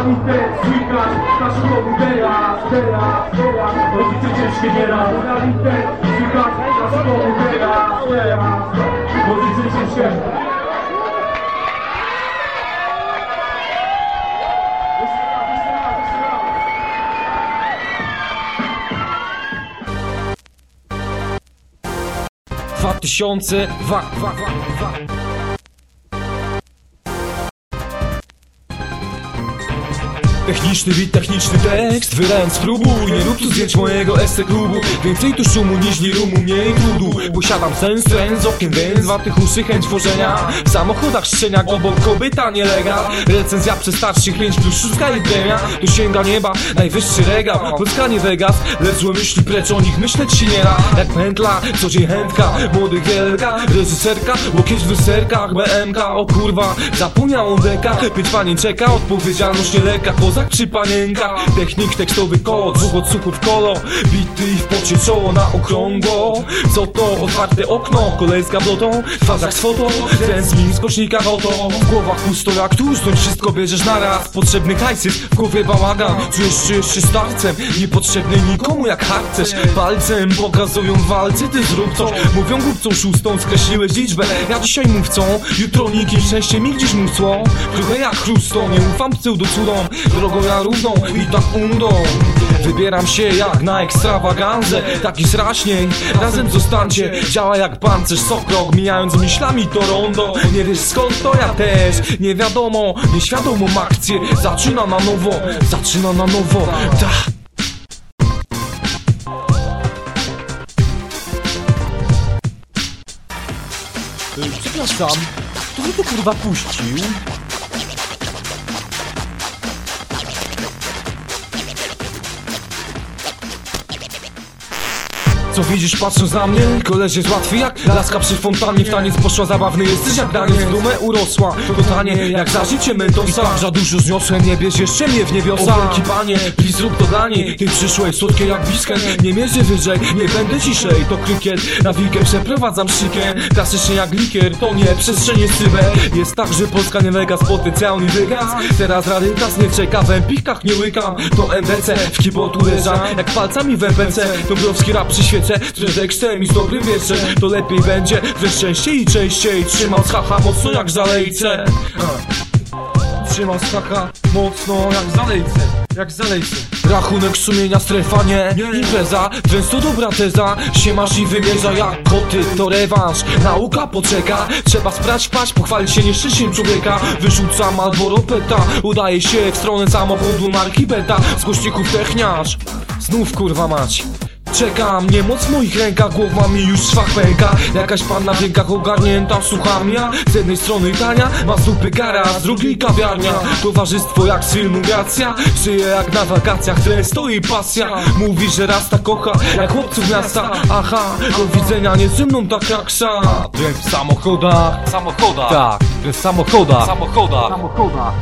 Monality, słychać, na szkoły teraz, teraz, teraz Rodzice ciężkie nieraz Monality, słychać, na szkoły teraz, teraz Rodzice ciężkie. Dwa tysiące, wa, wa, wa, wa. Techniczny beat, techniczny tekst. Wylałem spróbuj, nie rób tu zdjęć mojego SC klubu. Więcej tu szumu niż nie rumu, mniej trudu Posiadam sens, trend z okiem, więc watych uszy, chęć tworzenia. W samochodach szczeniak, obok kobyta nielegal Recenzja przez starszych 5 plus szóstka i premia. Tu sięga nieba, najwyższy regał. Polska nie Vegas, lecz złe myśli precz o nich myśleć się nie da. Jak pętla, co dzień chętka Młody wielka, reżyserka Łokieć w lusterkach, BMK O kurwa, zapomniał on deka. Pięć panien czeka, odpowiedzialność nie leka Kozak przy panienka, technik tekstowy kod Dwóch odsłuchów kolo, bity i w pocie czoło na okrągło. Co to? Otwarte okno, koleżka blotą Twarzach z foto, ten z min skocznika oto W głowach pusto jak tu, stąd wszystko bierzesz naraz. Potrzebny hajsys, w głowie bałagan Czujesz się jeszcze starcem, niepotrzebny nikomu jak harcerz. Palcem pokazują walce, ty zrób coś. Mówią głupcą szóstą, skreśliłeś liczbę. Ja dzisiaj mówcą, jutro nikim szczęście mi gdzieś mówcło Trochę jak chrustą, nie ufam pseudocudom Drogą ja równą i tak undą Wybieram się jak na ekstrawaganzę Taki sraśniej, razem zostańcie Działa jak pancerz, sokrok Mijając myślami to rondo. Nie wiesz skąd to ja też Nie wiadomo, nieświadomą akcję Zaczyna na nowo, zaczyna na nowo. Ta. Przepraszam, mnie tu kurwa puścił? Co widzisz patrząc na mnie? Koleż jest łatwy jak laska przy fontannie. W taniec poszła zabawny jesteś jak Daniel W dumę urosła, to tanie jak za życie Mendoza. Za dużo zniosłem, nie bierz jeszcze mnie w niebiosa. Wielki panie, please zrób to dla niej. Ty przyszłej, słodkie jak bisken Nie mierzę wyżej, nie będę ciszej. To krykiet, na wilkę przeprowadzam szykę. Klasycznie jak likier, to nie przestrzenie sybę Jest tak, że Polska nie Vegas, potencjalny wygaz Teraz rarytas nie czeka, w empikach nie łykam To MDC, w kibotu leża Jak palcami w MPC, Dąbrowski rap przy świece Przed tekstem i z dobrym wierszem To lepiej będzie, że i częściej Trzymam z mocno jak zalejce. A. Trzymam z mocno jak zalejce Jak zalejce. Rachunek sumienia strefa nie Impreza, często dobra teza. Siemasz i wymierza jak koty To rewanż, nauka poczeka Trzeba sprać, paść, pochwalić się nieszczęściem człowieka. Wyrzucam albo ropeta Udaje się w stronę samochodu marki beta. Z głośników techniarz. Znów kurwa mać Czekam, niemoc w moich rękach, głowa mi już szwach pęka Jakaś panna w rękach ogarnięta, słucham ja Z jednej strony tania, ma zupy kara, z drugiej kawiarnia. Towarzystwo jak z filmu Gracja Żyje jak na wakacjach, tyle stoi pasja. Mówi, że raz tak kocha, jak chłopców miasta. Aha, do widzenia nie ze mną tak jak sza Trend w samochodach. Samochoda, Tak, w samochodach. Samochoda. Samochoda